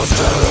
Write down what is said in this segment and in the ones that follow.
Dostałem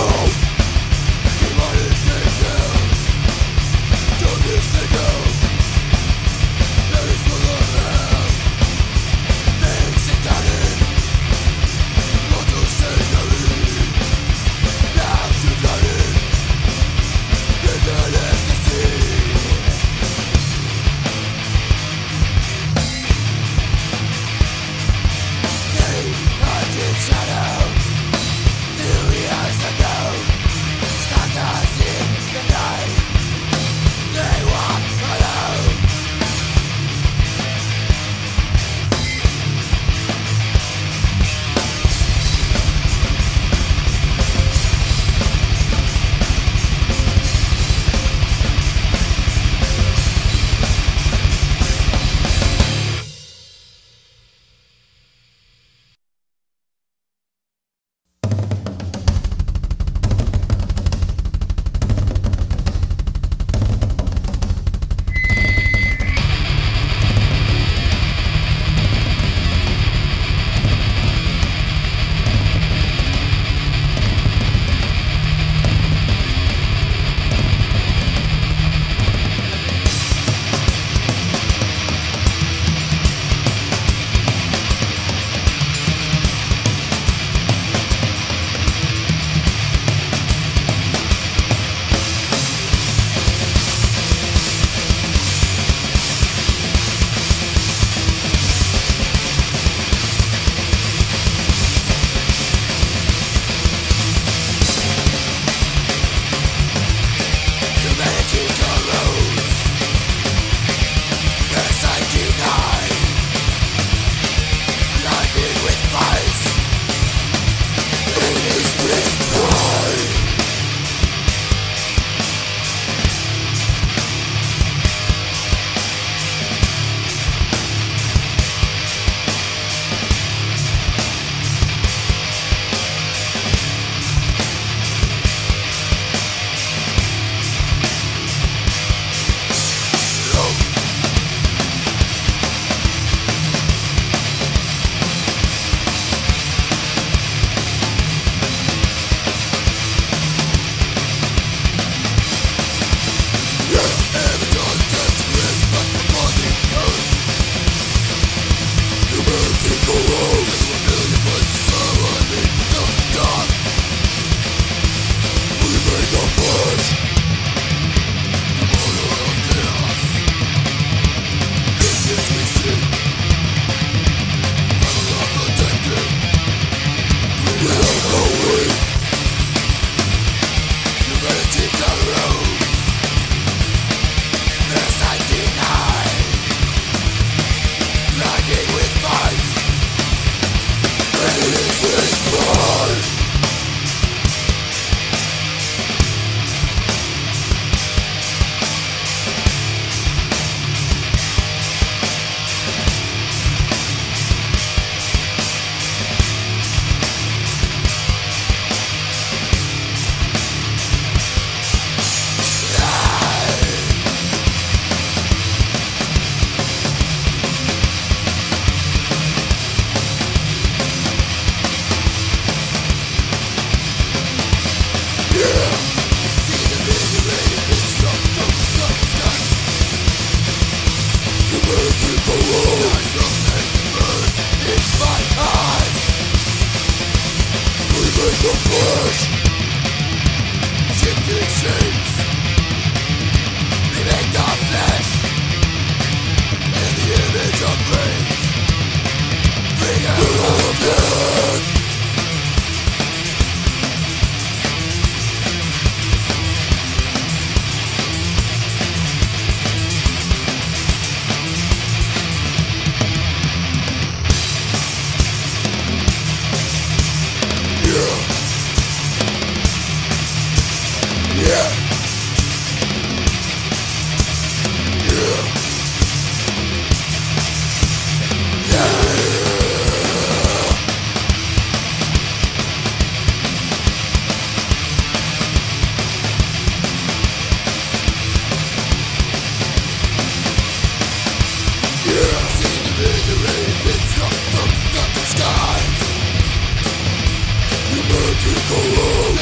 to go on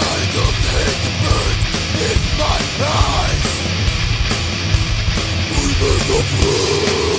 bird in my eyes We burn